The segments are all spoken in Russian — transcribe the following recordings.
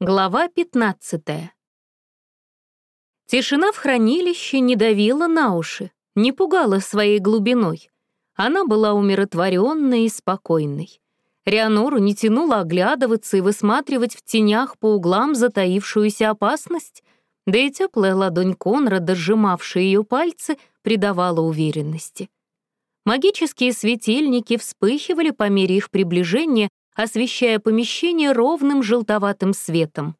Глава 15 Тишина в хранилище не давила на уши, не пугала своей глубиной. Она была умиротворенной и спокойной. Рианору не тянуло оглядываться и высматривать в тенях по углам затаившуюся опасность, да и теплая ладонь Конрада, сжимавшая ее пальцы, придавала уверенности. Магические светильники вспыхивали по мере их приближения, освещая помещение ровным желтоватым светом.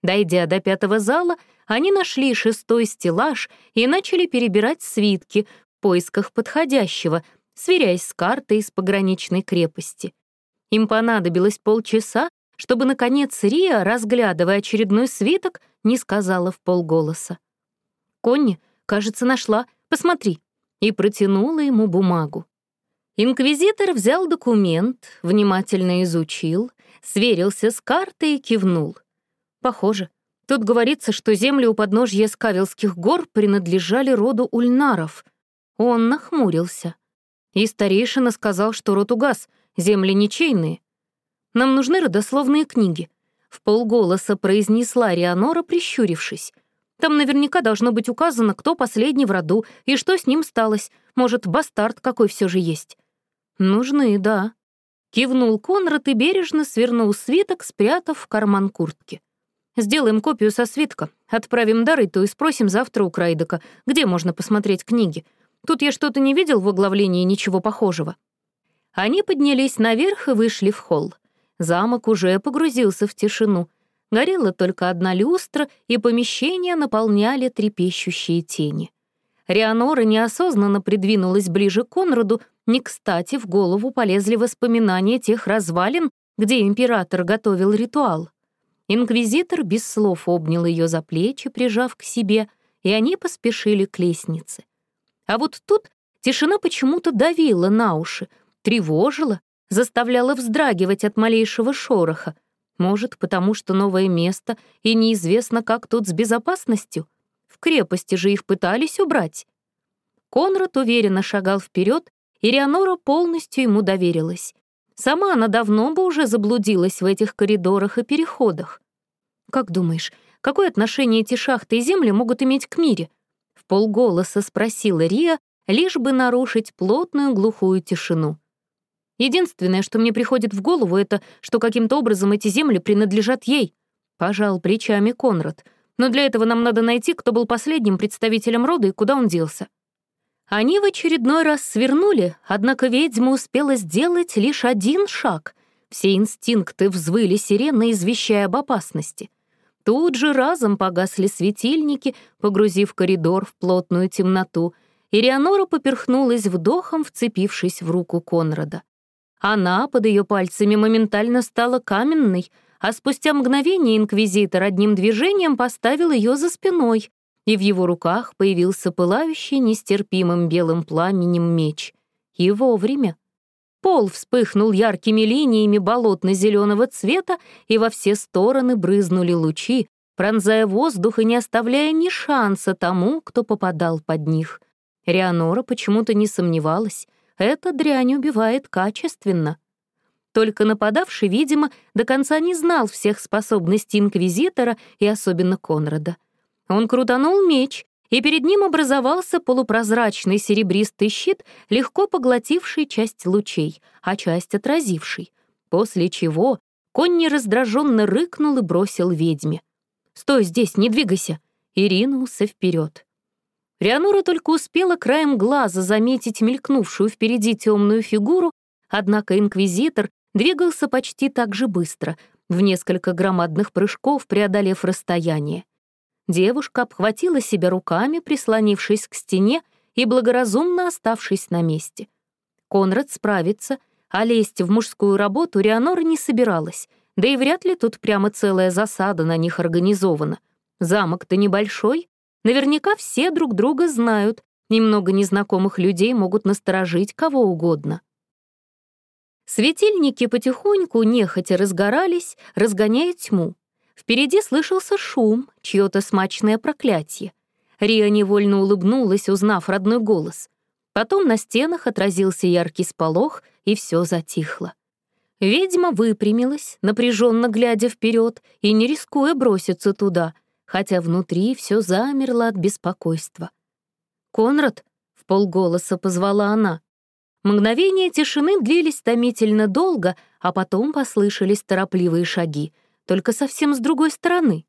Дойдя до пятого зала, они нашли шестой стеллаж и начали перебирать свитки в поисках подходящего, сверяясь с картой из пограничной крепости. Им понадобилось полчаса, чтобы, наконец, Рия, разглядывая очередной свиток, не сказала в полголоса. «Конни, кажется, нашла. Посмотри», и протянула ему бумагу. Инквизитор взял документ, внимательно изучил, сверился с картой и кивнул. Похоже, тут говорится, что земли у подножья Скавелских гор принадлежали роду ульнаров. Он нахмурился. И старейшина сказал, что род угас, земли ничейные. Нам нужны родословные книги. В полголоса произнесла Рианора, прищурившись. Там наверняка должно быть указано, кто последний в роду и что с ним сталось. Может, бастард какой все же есть. «Нужны, да». Кивнул Конрад и бережно свернул свиток, спрятав в карман куртки. «Сделаем копию со свитка, отправим Дарайту и спросим завтра у Крайдека, где можно посмотреть книги. Тут я что-то не видел в оглавлении ничего похожего». Они поднялись наверх и вышли в холл. Замок уже погрузился в тишину. Горела только одна люстра, и помещение наполняли трепещущие тени. Рианора неосознанно придвинулась ближе к Конраду, не кстати в голову полезли воспоминания тех развалин, где император готовил ритуал. Инквизитор без слов обнял ее за плечи, прижав к себе, и они поспешили к лестнице. А вот тут тишина почему-то давила на уши, тревожила, заставляла вздрагивать от малейшего шороха. Может, потому что новое место, и неизвестно, как тут с безопасностью — в крепости же их пытались убрать. Конрад уверенно шагал вперед, и Рианора полностью ему доверилась. Сама она давно бы уже заблудилась в этих коридорах и переходах. «Как думаешь, какое отношение эти шахты и земли могут иметь к мире?» В полголоса спросила Рия, лишь бы нарушить плотную глухую тишину. «Единственное, что мне приходит в голову, это, что каким-то образом эти земли принадлежат ей», — пожал плечами Конрад — но для этого нам надо найти, кто был последним представителем рода и куда он делся. Они в очередной раз свернули, однако ведьма успела сделать лишь один шаг. Все инстинкты взвыли сирены, извещая об опасности. Тут же разом погасли светильники, погрузив коридор в плотную темноту, и Рианора поперхнулась вдохом, вцепившись в руку Конрада. Она под ее пальцами моментально стала каменной — а спустя мгновение инквизитор одним движением поставил ее за спиной, и в его руках появился пылающий нестерпимым белым пламенем меч. И вовремя. Пол вспыхнул яркими линиями болотно-зеленого цвета, и во все стороны брызнули лучи, пронзая воздух и не оставляя ни шанса тому, кто попадал под них. Рианора почему-то не сомневалась, эта дрянь убивает качественно. Только нападавший, видимо, до конца не знал всех способностей Инквизитора и особенно Конрада. Он крутанул меч, и перед ним образовался полупрозрачный серебристый щит, легко поглотивший часть лучей, а часть отразивший. После чего Конни раздраженно рыкнул и бросил ведьме. «Стой здесь, не двигайся!» и ринулся вперед. Рианура только успела краем глаза заметить мелькнувшую впереди темную фигуру, однако инквизитор двигался почти так же быстро, в несколько громадных прыжков преодолев расстояние. Девушка обхватила себя руками, прислонившись к стене и благоразумно оставшись на месте. Конрад справится, а лезть в мужскую работу Рианора не собиралась, да и вряд ли тут прямо целая засада на них организована. Замок-то небольшой, наверняка все друг друга знают, немного незнакомых людей могут насторожить кого угодно. Светильники потихоньку нехотя разгорались, разгоняя тьму. Впереди слышался шум, чье-то смачное проклятие. Риа невольно улыбнулась, узнав родной голос. Потом на стенах отразился яркий сполох, и все затихло. Ведьма выпрямилась, напряженно глядя вперед и не рискуя броситься туда, хотя внутри все замерло от беспокойства. «Конрад!» — в полголоса позвала она. Мгновения тишины длились томительно долго, а потом послышались торопливые шаги, только совсем с другой стороны.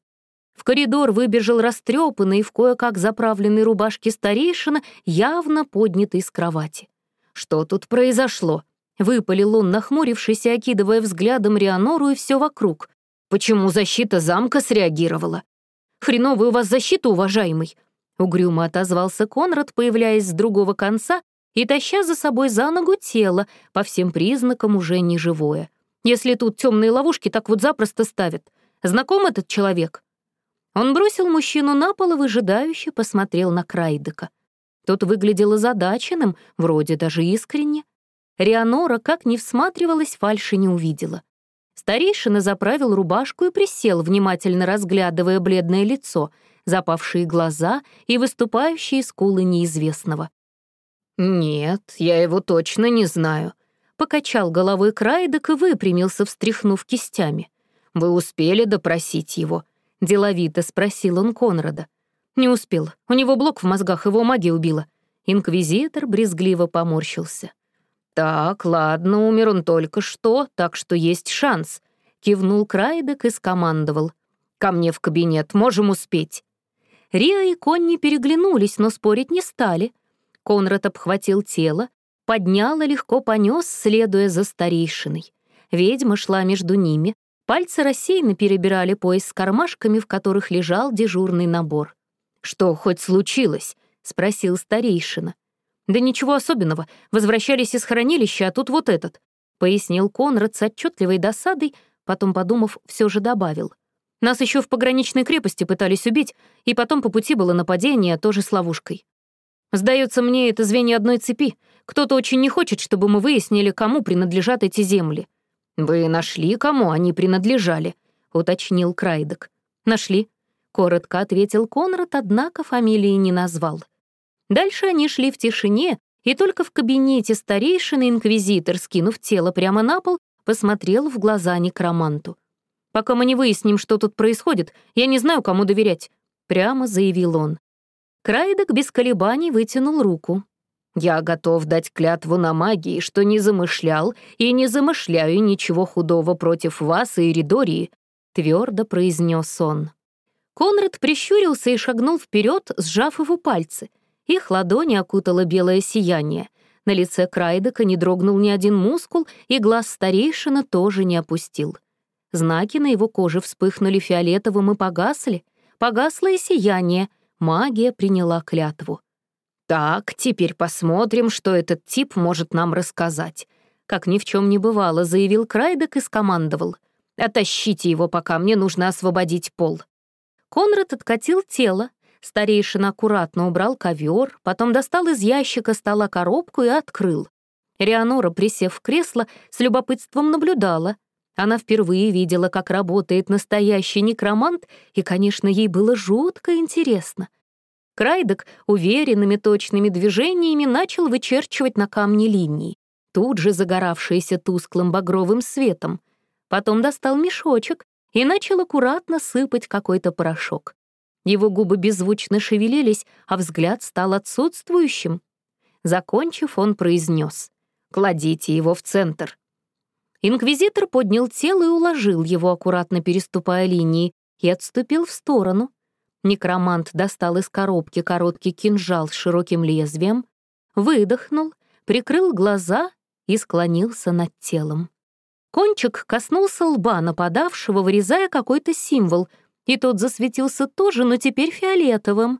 В коридор выбежал растрепанный в кое-как заправленной рубашке старейшина, явно поднятый с кровати. «Что тут произошло?» — выпалил он, нахмурившись и окидывая взглядом Рианору и все вокруг. «Почему защита замка среагировала?» «Хреновая у вас защита, уважаемый!» Угрюмо отозвался Конрад, появляясь с другого конца и таща за собой за ногу тело, по всем признакам уже неживое. Если тут темные ловушки так вот запросто ставят. Знаком этот человек?» Он бросил мужчину на пол и выжидающе посмотрел на Крайдека. Тот выглядел озадаченным, вроде даже искренне. Рианора, как ни всматривалась, фальши не увидела. Старейшина заправил рубашку и присел, внимательно разглядывая бледное лицо, запавшие глаза и выступающие скулы неизвестного. «Нет, я его точно не знаю», — покачал головой Крайдек и выпрямился, встряхнув кистями. «Вы успели допросить его?» — деловито спросил он Конрада. «Не успел. У него блок в мозгах, его магия убила». Инквизитор брезгливо поморщился. «Так, ладно, умер он только что, так что есть шанс», — кивнул Крайдек и скомандовал. «Ко мне в кабинет, можем успеть». Риа и Конни переглянулись, но спорить не стали. Конрад обхватил тело, поднял и легко понес, следуя за старейшиной. Ведьма шла между ними, Пальцы рассеянно перебирали пояс с кармашками, в которых лежал дежурный набор. «Что хоть случилось?» — спросил старейшина. «Да ничего особенного. Возвращались из хранилища, а тут вот этот», — пояснил Конрад с отчетливой досадой, потом, подумав, все же добавил. «Нас еще в пограничной крепости пытались убить, и потом по пути было нападение, тоже с ловушкой. Сдается мне, это звенья одной цепи. Кто-то очень не хочет, чтобы мы выяснили, кому принадлежат эти земли. «Вы нашли, кому они принадлежали?» — уточнил Крайдек. «Нашли», — коротко ответил Конрад, однако фамилии не назвал. Дальше они шли в тишине, и только в кабинете старейшины инквизитор, скинув тело прямо на пол, посмотрел в глаза некроманту. «Пока мы не выясним, что тут происходит, я не знаю, кому доверять», — прямо заявил он. Крайдек без колебаний вытянул руку. Я готов дать клятву на магии, что не замышлял и не замышляю ничего худого против вас и Эридории», — твердо произнес он. Конрад прищурился и шагнул вперед, сжав его пальцы. Их ладони окутало белое сияние. На лице Крайдека не дрогнул ни один мускул, и глаз старейшина тоже не опустил. Знаки на его коже вспыхнули фиолетовым и погасли. Погасло и сияние. Магия приняла клятву. «Так, теперь посмотрим, что этот тип может нам рассказать». Как ни в чем не бывало, заявил Крайдек и скомандовал. «Отащите его, пока мне нужно освободить пол». Конрад откатил тело, старейшина аккуратно убрал ковер, потом достал из ящика стола коробку и открыл. Рианора, присев в кресло, с любопытством наблюдала. Она впервые видела, как работает настоящий некромант, и, конечно, ей было жутко интересно — Крайдек уверенными точными движениями начал вычерчивать на камне линии, тут же загоравшиеся тусклым багровым светом. Потом достал мешочек и начал аккуратно сыпать какой-то порошок. Его губы беззвучно шевелились, а взгляд стал отсутствующим. Закончив, он произнес: «Кладите его в центр». Инквизитор поднял тело и уложил его, аккуратно переступая линии, и отступил в сторону. Некромант достал из коробки короткий кинжал с широким лезвием, выдохнул, прикрыл глаза и склонился над телом. Кончик коснулся лба нападавшего, вырезая какой-то символ, и тот засветился тоже, но теперь фиолетовым.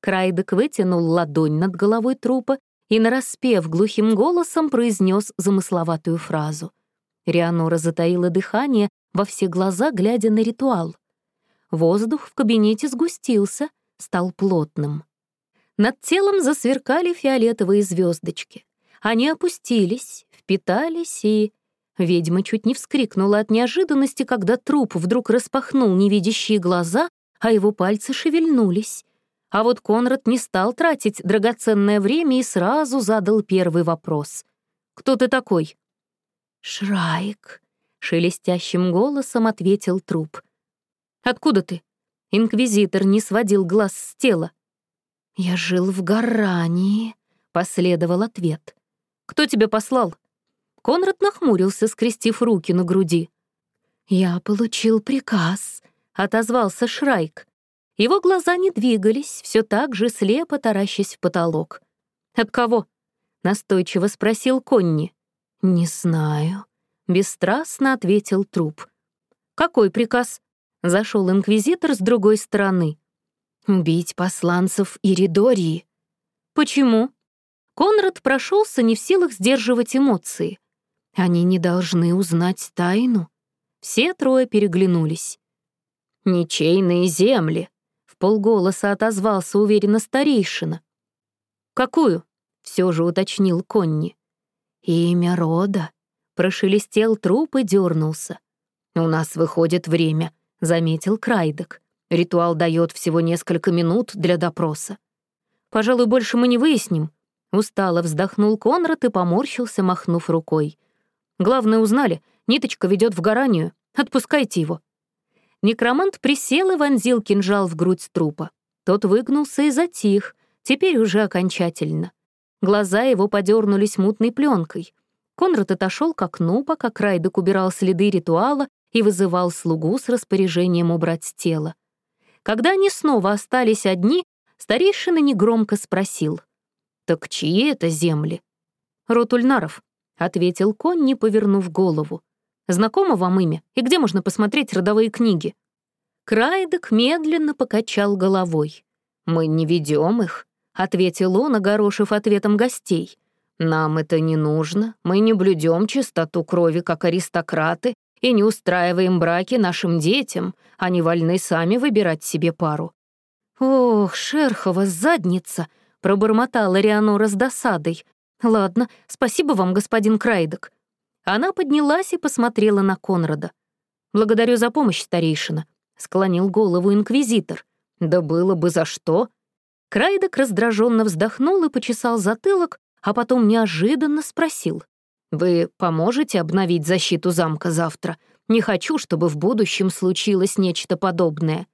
Крайдек вытянул ладонь над головой трупа и, нараспев глухим голосом, произнес замысловатую фразу. Рианора затаила дыхание, во все глаза глядя на ритуал. Воздух в кабинете сгустился, стал плотным. Над телом засверкали фиолетовые звездочки. Они опустились, впитались и... Ведьма чуть не вскрикнула от неожиданности, когда труп вдруг распахнул невидящие глаза, а его пальцы шевельнулись. А вот Конрад не стал тратить драгоценное время и сразу задал первый вопрос. «Кто ты такой?» «Шрайк», Шелестящим голосом ответил труп. «Откуда ты?» Инквизитор не сводил глаз с тела. «Я жил в Гарании», — последовал ответ. «Кто тебя послал?» Конрад нахмурился, скрестив руки на груди. «Я получил приказ», — отозвался Шрайк. Его глаза не двигались, все так же слепо таращась в потолок. «От кого?» — настойчиво спросил Конни. «Не знаю», — бесстрастно ответил труп. «Какой приказ?» — зашел инквизитор с другой стороны. «Убить посланцев Иридории». «Почему?» Конрад прошелся не в силах сдерживать эмоции. Они не должны узнать тайну. Все трое переглянулись. «Ничейные земли», — в полголоса отозвался уверенно старейшина. «Какую?» — все же уточнил Конни. «Имя рода», — прошелестел труп и дернулся. «У нас выходит время», — заметил Крайдек. «Ритуал дает всего несколько минут для допроса». «Пожалуй, больше мы не выясним», — устало вздохнул Конрад и поморщился, махнув рукой. «Главное, узнали, ниточка ведет в гаранию. Отпускайте его». Некромант присел и вонзил кинжал в грудь трупа. Тот выгнулся и затих, теперь уже окончательно. Глаза его подернулись мутной пленкой. Конрад отошел к окну, пока Крайдек убирал следы ритуала и вызывал слугу с распоряжением убрать тело. Когда они снова остались одни, старейшина негромко спросил. «Так чьи это земли?» «Род Ульнаров», — ответил конь, не повернув голову. «Знакомо вам имя? И где можно посмотреть родовые книги?» Крайдек медленно покачал головой. «Мы не ведем их», — ответил он, огорошив ответом гостей. «Нам это не нужно, мы не блюдем чистоту крови, как аристократы, и не устраиваем браки нашим детям, они вольны сами выбирать себе пару». «Ох, шерхова задница!» — пробормотала Рианора с досадой. «Ладно, спасибо вам, господин Крайдок». Она поднялась и посмотрела на Конрада. «Благодарю за помощь, старейшина», — склонил голову инквизитор. «Да было бы за что». Крайдок раздраженно вздохнул и почесал затылок, а потом неожиданно спросил. «Вы поможете обновить защиту замка завтра? Не хочу, чтобы в будущем случилось нечто подобное».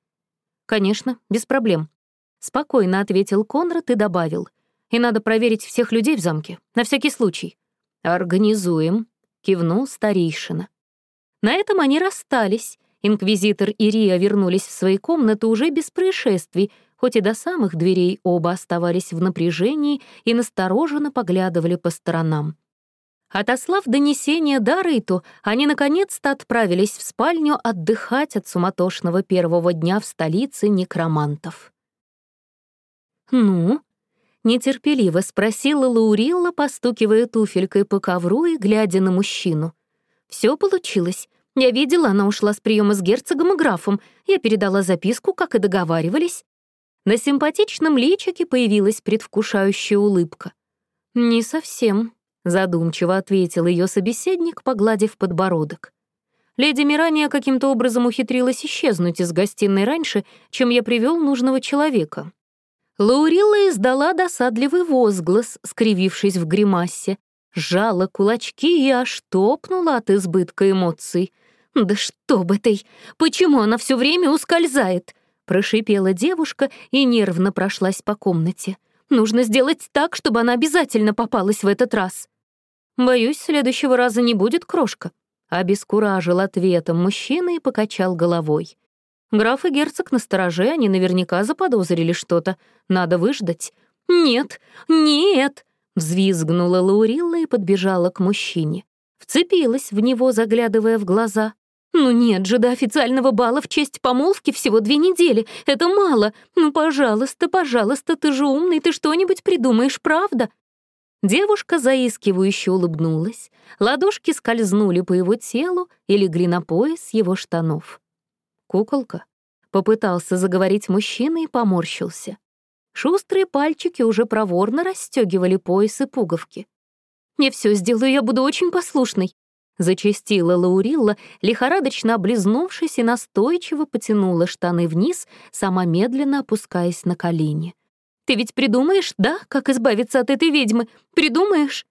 «Конечно, без проблем», — спокойно ответил Конрад и добавил. «И надо проверить всех людей в замке, на всякий случай». «Организуем», — кивнул старейшина. На этом они расстались. Инквизитор и Рия вернулись в свои комнаты уже без происшествий, хоть и до самых дверей оба оставались в напряжении и настороженно поглядывали по сторонам. Отослав донесение Дарейту, они наконец-то отправились в спальню отдыхать от суматошного первого дня в столице некромантов. «Ну?» — нетерпеливо спросила Лаурилла, постукивая туфелькой по ковру и глядя на мужчину. Все получилось. Я видела, она ушла с приема с герцогом и графом. Я передала записку, как и договаривались. На симпатичном личике появилась предвкушающая улыбка. «Не совсем», — задумчиво ответил ее собеседник, погладив подбородок. Леди Мирания каким-то образом ухитрилась исчезнуть из гостиной раньше, чем я привел нужного человека. Лаурилла издала досадливый возглас, скривившись в гримасе, сжала кулачки и аж топнула от избытка эмоций. «Да что бы ты! Почему она все время ускользает?» Прошипела девушка и нервно прошлась по комнате. «Нужно сделать так, чтобы она обязательно попалась в этот раз». «Боюсь, следующего раза не будет крошка», — обескуражил ответом мужчина и покачал головой. Граф и герцог на стороже, они наверняка заподозрили что-то. Надо выждать. «Нет, нет!» — взвизгнула Лаурилла и подбежала к мужчине. Вцепилась в него, заглядывая в глаза. «Ну нет же, до официального бала в честь помолвки всего две недели. Это мало. Ну, пожалуйста, пожалуйста, ты же умный, ты что-нибудь придумаешь, правда?» Девушка заискивающе улыбнулась, ладошки скользнули по его телу и легли на пояс его штанов. «Куколка?» — попытался заговорить мужчина и поморщился. Шустрые пальчики уже проворно расстегивали пояс и пуговки. «Я все сделаю, я буду очень послушной», Зачастила Лаурилла, лихорадочно облизнувшись и настойчиво потянула штаны вниз, сама медленно опускаясь на колени. «Ты ведь придумаешь, да, как избавиться от этой ведьмы? Придумаешь?»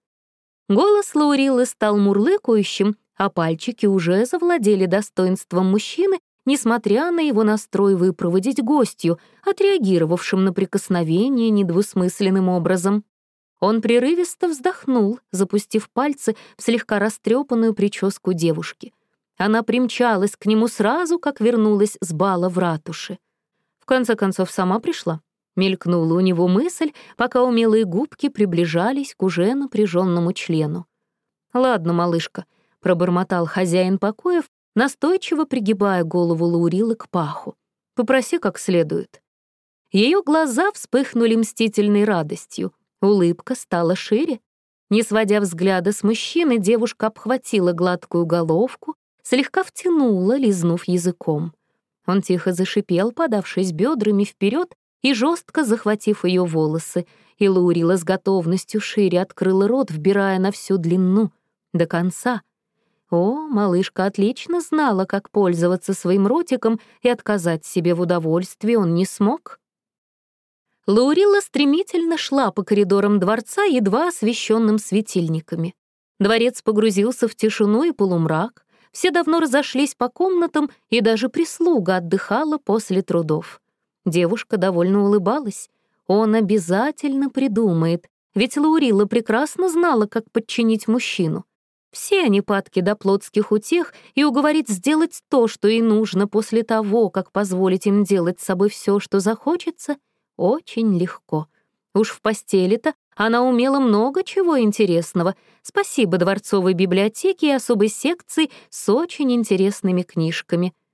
Голос Лауриллы стал мурлыкающим, а пальчики уже завладели достоинством мужчины, несмотря на его настрой выпроводить гостью, отреагировавшим на прикосновение недвусмысленным образом. Он прерывисто вздохнул, запустив пальцы в слегка растрепанную прическу девушки. Она примчалась к нему сразу, как вернулась с бала в ратуше. В конце концов, сама пришла. Мелькнула у него мысль, пока умелые губки приближались к уже напряженному члену. «Ладно, малышка», — пробормотал хозяин покоев, настойчиво пригибая голову Лаурилы к паху. «Попроси как следует». Ее глаза вспыхнули мстительной радостью, улыбка стала шире. Не сводя взгляда с мужчины, девушка обхватила гладкую головку, слегка втянула, лизнув языком. Он тихо зашипел, подавшись бедрами вперед и жестко захватив ее волосы, и Лаурила с готовностью шире открыла рот, вбирая на всю длину, до конца. О, малышка отлично знала, как пользоваться своим ротиком, и отказать себе в удовольствии он не смог. Лаурила стремительно шла по коридорам дворца, едва освещенным светильниками. Дворец погрузился в тишину и полумрак, все давно разошлись по комнатам, и даже прислуга отдыхала после трудов. Девушка довольно улыбалась. Он обязательно придумает, ведь Лаурила прекрасно знала, как подчинить мужчину. Все они падки до плотских утех и уговорить сделать то, что ей нужно после того, как позволить им делать с собой все, что захочется, очень легко. Уж в постели-то она умела много чего интересного. Спасибо дворцовой библиотеке и особой секции с очень интересными книжками —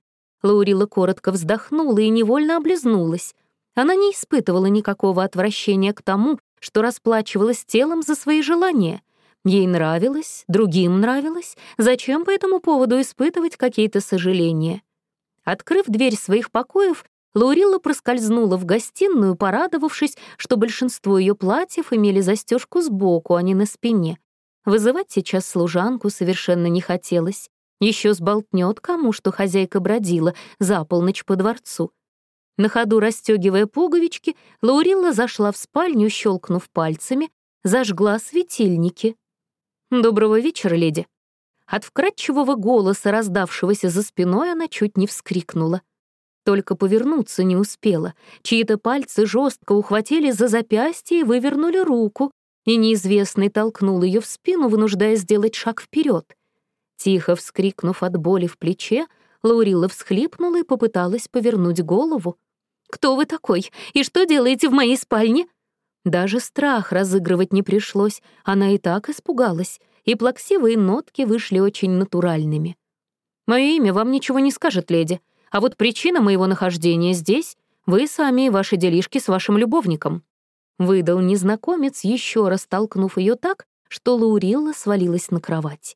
Лаурила коротко вздохнула и невольно облизнулась. Она не испытывала никакого отвращения к тому, что расплачивалась телом за свои желания. Ей нравилось, другим нравилось. Зачем по этому поводу испытывать какие-то сожаления? Открыв дверь своих покоев, Лаурила проскользнула в гостиную, порадовавшись, что большинство ее платьев имели застежку сбоку, а не на спине. Вызывать сейчас служанку совершенно не хотелось. Еще сболтнет кому, что хозяйка бродила за полночь по дворцу. На ходу расстегивая пуговички, Лаурилла зашла в спальню, щелкнув пальцами, зажгла светильники. «Доброго вечера, леди». От вкрадчивого голоса, раздавшегося за спиной, она чуть не вскрикнула. Только повернуться не успела. Чьи-то пальцы жестко ухватили за запястье и вывернули руку, и неизвестный толкнул ее в спину, вынуждая сделать шаг вперед. Тихо вскрикнув от боли в плече, Лаурила всхлипнула и попыталась повернуть голову. «Кто вы такой? И что делаете в моей спальне?» Даже страх разыгрывать не пришлось, она и так испугалась, и плаксивые нотки вышли очень натуральными. «Мое имя вам ничего не скажет, леди, а вот причина моего нахождения здесь — вы сами и ваши делишки с вашим любовником», — выдал незнакомец, еще раз толкнув ее так, что Лаурилла свалилась на кровать.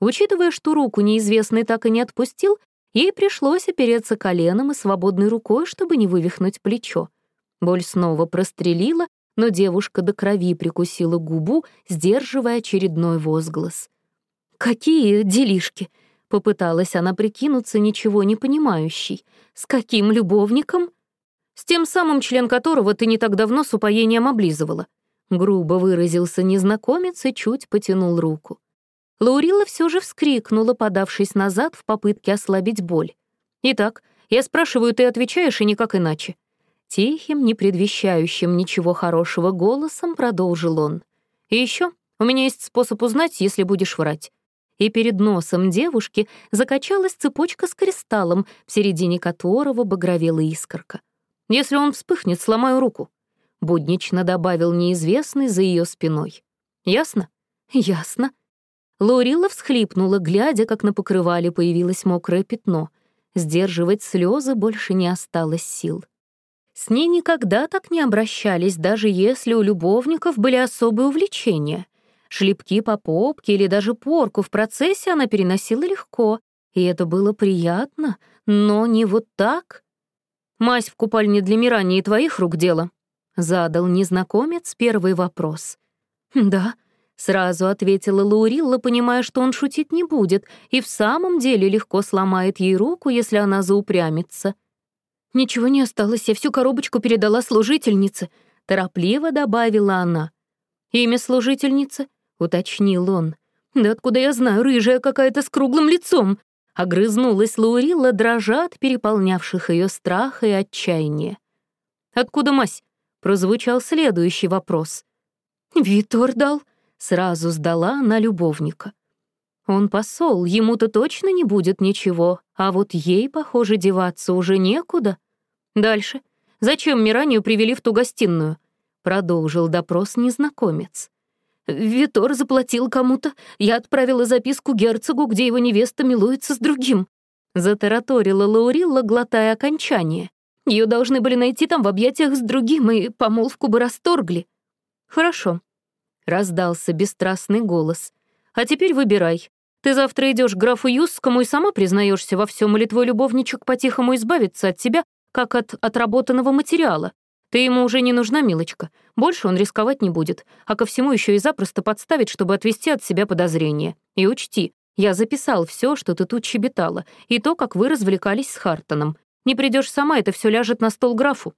Учитывая, что руку неизвестный так и не отпустил, ей пришлось опереться коленом и свободной рукой, чтобы не вывихнуть плечо. Боль снова прострелила, но девушка до крови прикусила губу, сдерживая очередной возглас. «Какие делишки?» — попыталась она прикинуться ничего не понимающей. «С каким любовником?» «С тем самым, член которого ты не так давно с упоением облизывала», — грубо выразился незнакомец и чуть потянул руку. Лаурила все же вскрикнула, подавшись назад в попытке ослабить боль. «Итак, я спрашиваю, ты отвечаешь, и никак иначе». Тихим, не предвещающим ничего хорошего голосом продолжил он. «И еще у меня есть способ узнать, если будешь врать». И перед носом девушки закачалась цепочка с кристаллом, в середине которого багровела искорка. «Если он вспыхнет, сломаю руку», — буднично добавил неизвестный за ее спиной. «Ясно?» «Ясно», Лаурила всхлипнула, глядя, как на покрывале появилось мокрое пятно. Сдерживать слезы больше не осталось сил. С ней никогда так не обращались, даже если у любовников были особые увлечения. Шлепки по попке или даже порку в процессе она переносила легко, и это было приятно, но не вот так. «Мазь в купальне для Мирани и твоих рук дело?» — задал незнакомец первый вопрос. «Да», Сразу ответила Лаурилла, понимая, что он шутить не будет, и в самом деле легко сломает ей руку, если она заупрямится. «Ничего не осталось, я всю коробочку передала служительнице», — торопливо добавила она. «Имя служительницы?» — уточнил он. Да откуда я знаю, рыжая какая-то с круглым лицом? Огрызнулась Лаурилла, дрожа от переполнявших ее страха и отчаяния. «Откуда мась?» — прозвучал следующий вопрос. «Витор дал», — сразу сдала она любовника. «Он посол, ему-то точно не будет ничего, а вот ей, похоже, деваться уже некуда. Дальше. Зачем Миранию привели в ту гостиную?» — продолжил допрос незнакомец. Витор заплатил кому-то. Я отправила записку герцогу, где его невеста милуется с другим. Затараторила Лаурилла, глотая окончание. Ее должны были найти там в объятиях с другим, и помолвку бы расторгли. Хорошо. Раздался бесстрастный голос. А теперь выбирай. Ты завтра идешь к графу Юсскому и сама признаешься во всем, или твой любовничек по-тихому избавится от тебя, как от отработанного материала. Ты ему уже не нужна, милочка. Больше он рисковать не будет, а ко всему еще и запросто подставить, чтобы отвести от себя подозрения. И учти, я записал все, что ты тут щебетала, и то, как вы развлекались с Хартоном. Не придешь сама, это все ляжет на стол графу».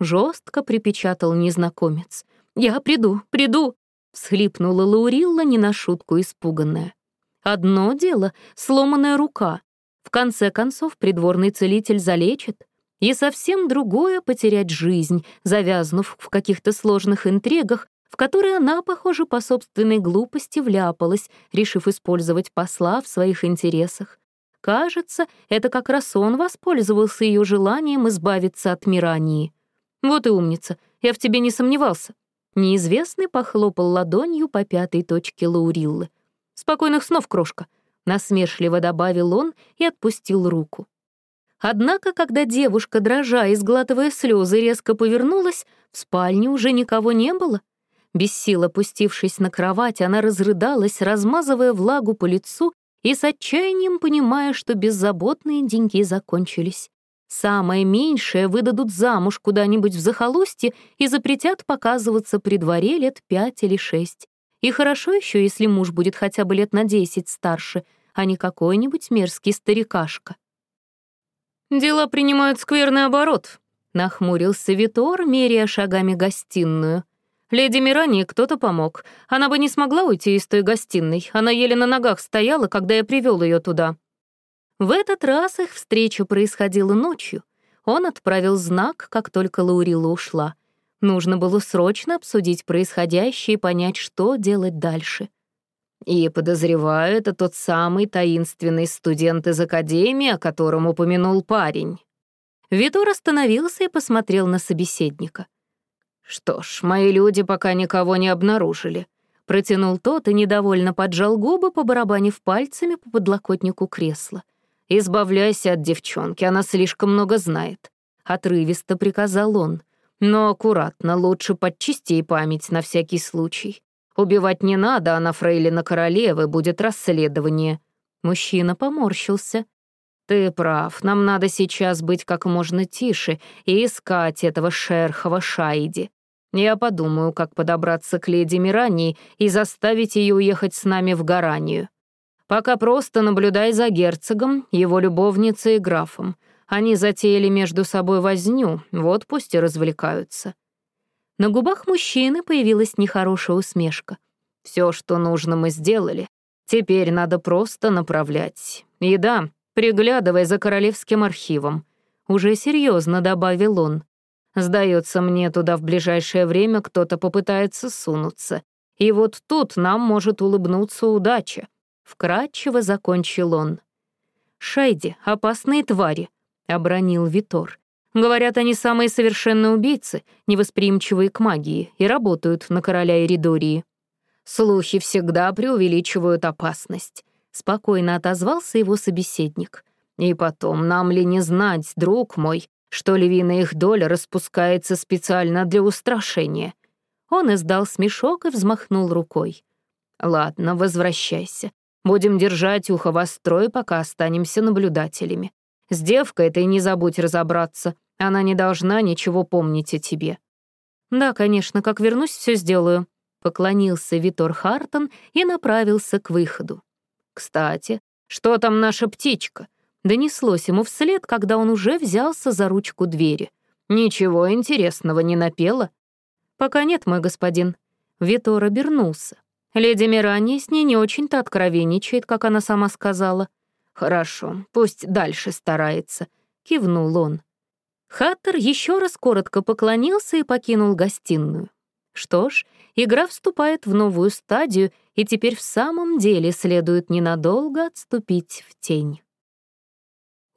Жестко припечатал незнакомец. «Я приду, приду!» — всхлипнула Лаурилла, не на шутку испуганная. «Одно дело — сломанная рука. В конце концов, придворный целитель залечит, и совсем другое — потерять жизнь, завязнув в каких-то сложных интригах, в которые она, похоже, по собственной глупости вляпалась, решив использовать посла в своих интересах. Кажется, это как раз он воспользовался ее желанием избавиться от Мирании. Вот и умница, я в тебе не сомневался. Неизвестный похлопал ладонью по пятой точке Лауриллы. «Спокойных снов, крошка», — насмешливо добавил он и отпустил руку. Однако, когда девушка, дрожа и сглатывая слезы, резко повернулась, в спальне уже никого не было. Без сил опустившись на кровать, она разрыдалась, размазывая влагу по лицу и с отчаянием понимая, что беззаботные деньги закончились. Самое меньшее выдадут замуж куда-нибудь в захолустье и запретят показываться при дворе лет пять или шесть. И хорошо еще, если муж будет хотя бы лет на десять старше, а не какой-нибудь мерзкий старикашка. «Дела принимают скверный оборот», — нахмурился Витор, меряя шагами гостиную. Леди Миране кто-то помог. Она бы не смогла уйти из той гостиной. Она еле на ногах стояла, когда я привел ее туда. В этот раз их встреча происходила ночью. Он отправил знак, как только Лаурила ушла. Нужно было срочно обсудить происходящее и понять, что делать дальше. И, подозреваю, это тот самый таинственный студент из Академии, о котором упомянул парень. Витор остановился и посмотрел на собеседника. «Что ж, мои люди пока никого не обнаружили», — протянул тот и недовольно поджал губы, побарабанив пальцами по подлокотнику кресла. «Избавляйся от девчонки, она слишком много знает», — отрывисто приказал он. «Но аккуратно, лучше подчисти память на всякий случай. Убивать не надо, а на фрейлина королевы будет расследование». Мужчина поморщился. «Ты прав, нам надо сейчас быть как можно тише и искать этого шерхова Шайди. Я подумаю, как подобраться к леди Мирании и заставить ее уехать с нами в Гаранию. Пока просто наблюдай за герцогом, его любовницей и графом. Они затеяли между собой возню, вот пусть и развлекаются. На губах мужчины появилась нехорошая усмешка. Все, что нужно, мы сделали. Теперь надо просто направлять. И да, приглядывай за королевским архивом. Уже серьезно добавил он. Сдается мне, туда в ближайшее время кто-то попытается сунуться. И вот тут нам может улыбнуться удача. Вкратчиво закончил он. «Шайди, опасные твари», — обронил Витор. Говорят, они самые совершенные убийцы, невосприимчивые к магии, и работают на короля Эридории. Слухи всегда преувеличивают опасность. Спокойно отозвался его собеседник. И потом, нам ли не знать, друг мой, что львиная их доля распускается специально для устрашения? Он издал смешок и взмахнул рукой. «Ладно, возвращайся. Будем держать ухо востро, пока останемся наблюдателями. С девкой этой не забудь разобраться. Она не должна ничего помнить о тебе». «Да, конечно, как вернусь, все сделаю», — поклонился Витор Хартон и направился к выходу. «Кстати, что там наша птичка?» Донеслось ему вслед, когда он уже взялся за ручку двери. «Ничего интересного не напела?» «Пока нет, мой господин». Витор обернулся. Леди Мирани с ней не очень-то откровенничает, как она сама сказала. «Хорошо, пусть дальше старается», — кивнул он. Хаттер еще раз коротко поклонился и покинул гостиную. Что ж, игра вступает в новую стадию, и теперь в самом деле следует ненадолго отступить в тень.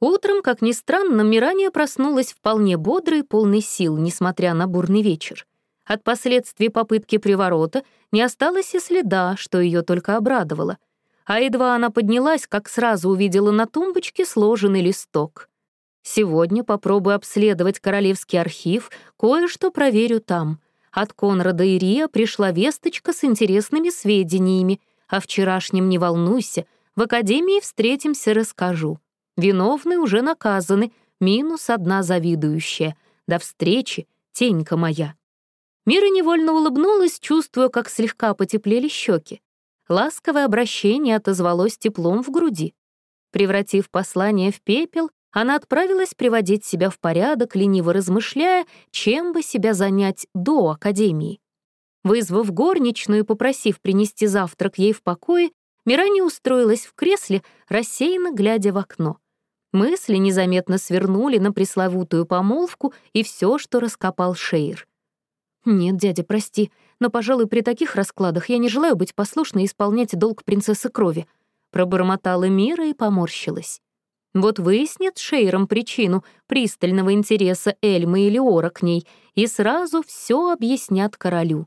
Утром, как ни странно, Мирания проснулась вполне бодрой и полной сил, несмотря на бурный вечер. От последствий попытки приворота не осталось и следа, что ее только обрадовало. А едва она поднялась, как сразу увидела на тумбочке сложенный листок. Сегодня попробую обследовать королевский архив, кое-что проверю там. От Конрада и Рия пришла весточка с интересными сведениями. О вчерашнем не волнуйся, в академии встретимся, расскажу. Виновные уже наказаны, минус одна завидующая. До встречи, тенька моя. Мира невольно улыбнулась, чувствуя, как слегка потеплели щеки. Ласковое обращение отозвалось теплом в груди. Превратив послание в пепел, она отправилась приводить себя в порядок, лениво размышляя, чем бы себя занять до академии. Вызвав горничную и попросив принести завтрак ей в покое, Мирани устроилась в кресле, рассеянно глядя в окно. Мысли незаметно свернули на пресловутую помолвку и все, что раскопал Шейр. «Нет, дядя, прости, но, пожалуй, при таких раскладах я не желаю быть послушной и исполнять долг принцессы крови», пробормотала Мира и поморщилась. Вот выяснит Шейром причину пристального интереса Эльмы или Ора к ней и сразу все объяснят королю.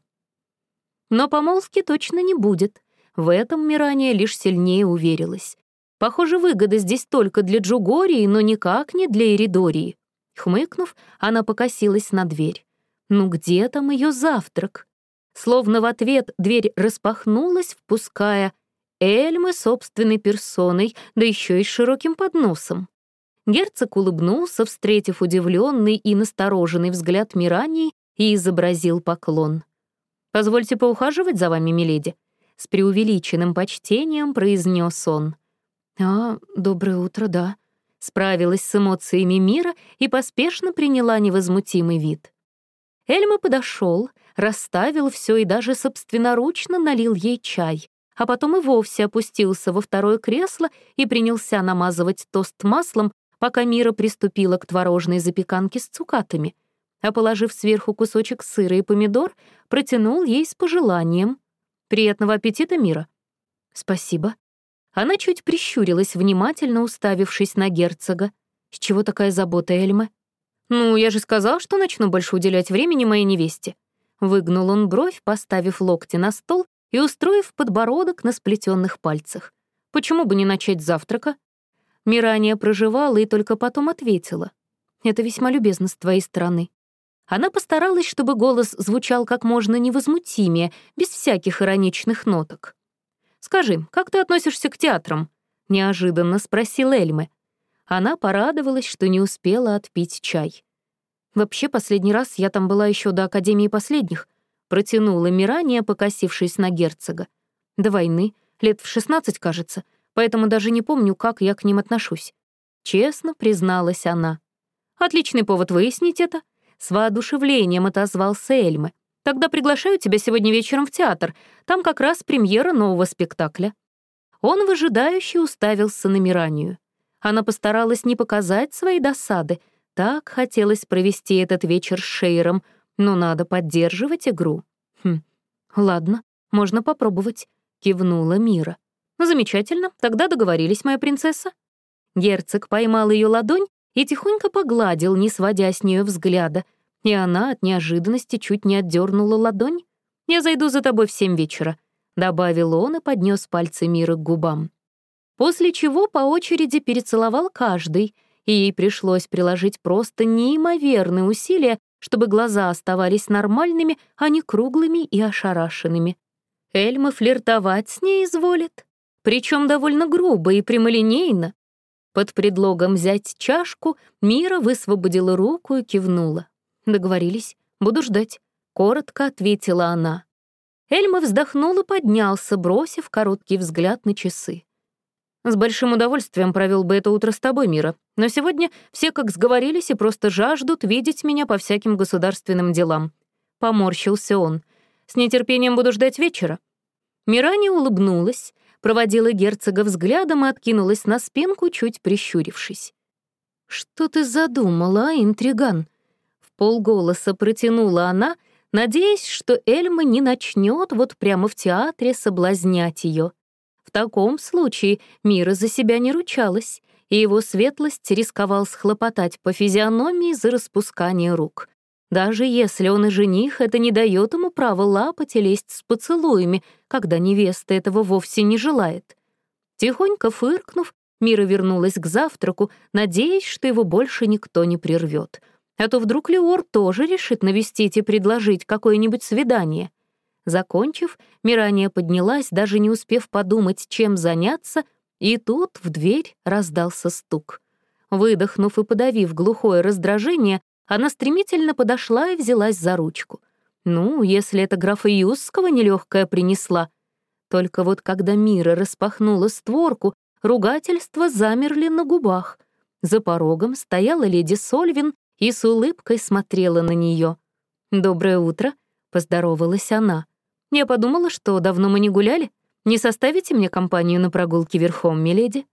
Но помолвки точно не будет. В этом Мирания лишь сильнее уверилась. Похоже, выгода здесь только для Джугории, но никак не для Эридории. Хмыкнув, она покосилась на дверь. Ну где там ее завтрак? Словно в ответ дверь распахнулась, впуская Эльмы собственной персоной, да еще и с широким подносом. Герцог улыбнулся, встретив удивленный и настороженный взгляд Мирании и изобразил поклон. «Позвольте поухаживать за вами, миледи», — с преувеличенным почтением произнес он. «А, доброе утро, да», — справилась с эмоциями мира и поспешно приняла невозмутимый вид. Эльма подошел, расставил все и даже собственноручно налил ей чай, а потом и вовсе опустился во второе кресло и принялся намазывать тост маслом, пока Мира приступила к творожной запеканке с цукатами, а, положив сверху кусочек сыра и помидор, протянул ей с пожеланием. «Приятного аппетита, Мира!» «Спасибо». Она чуть прищурилась, внимательно уставившись на герцога. «С чего такая забота, Эльмы?» «Ну, я же сказал, что начну больше уделять времени моей невесте». Выгнул он бровь, поставив локти на стол и устроив подбородок на сплетенных пальцах. «Почему бы не начать завтрака?» Мирания проживала и только потом ответила. «Это весьма любезно с твоей стороны». Она постаралась, чтобы голос звучал как можно невозмутимее, без всяких ироничных ноток. «Скажи, как ты относишься к театрам?» — неожиданно спросил Эльмы. Она порадовалась, что не успела отпить чай. «Вообще, последний раз я там была еще до Академии последних», Протянула Мирания, покосившись на герцога. До войны, лет в шестнадцать, кажется, поэтому даже не помню, как я к ним отношусь. Честно призналась она. Отличный повод выяснить это. С воодушевлением отозвался Эльмы. Тогда приглашаю тебя сегодня вечером в театр. Там как раз премьера нового спектакля. Он выжидающе уставился на Миранию. Она постаралась не показать своей досады. Так хотелось провести этот вечер с Шейром — но надо поддерживать игру. Хм, ладно, можно попробовать, кивнула Мира. Замечательно, тогда договорились, моя принцесса. Герцог поймал ее ладонь и тихонько погладил, не сводя с нее взгляда, и она от неожиданности чуть не отдернула ладонь. «Я зайду за тобой в семь вечера», — добавил он и поднес пальцы Мира к губам. После чего по очереди перецеловал каждый, и ей пришлось приложить просто неимоверные усилия, чтобы глаза оставались нормальными, а не круглыми и ошарашенными. Эльма флиртовать с ней изволит, причем довольно грубо и прямолинейно. Под предлогом взять чашку Мира высвободила руку и кивнула. «Договорились, буду ждать», — коротко ответила она. Эльма вздохнул и поднялся, бросив короткий взгляд на часы. С большим удовольствием провел бы это утро с тобой, Мира. Но сегодня все как сговорились и просто жаждут видеть меня по всяким государственным делам. Поморщился он. С нетерпением буду ждать вечера. Мирани улыбнулась, проводила герцога взглядом и откинулась на спинку, чуть прищурившись. «Что ты задумала, интриган?» В полголоса протянула она, надеясь, что Эльма не начнет вот прямо в театре соблазнять ее. В таком случае Мира за себя не ручалась, и его светлость рисковал схлопотать по физиономии за распускание рук. Даже если он и жених, это не дает ему права лапать и лезть с поцелуями, когда невеста этого вовсе не желает. Тихонько фыркнув, Мира вернулась к завтраку, надеясь, что его больше никто не прервет. А то вдруг Леор тоже решит навестить и предложить какое-нибудь свидание. Закончив, Мирания поднялась, даже не успев подумать, чем заняться, и тут в дверь раздался стук. Выдохнув и подавив глухое раздражение, она стремительно подошла и взялась за ручку. Ну, если это графа Юсского нелегкая принесла. Только вот когда Мира распахнула створку, ругательства замерли на губах. За порогом стояла леди Сольвин и с улыбкой смотрела на нее. «Доброе утро», — поздоровалась она. «Я подумала, что давно мы не гуляли. Не составите мне компанию на прогулке верхом, миледи?»